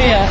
Yeah.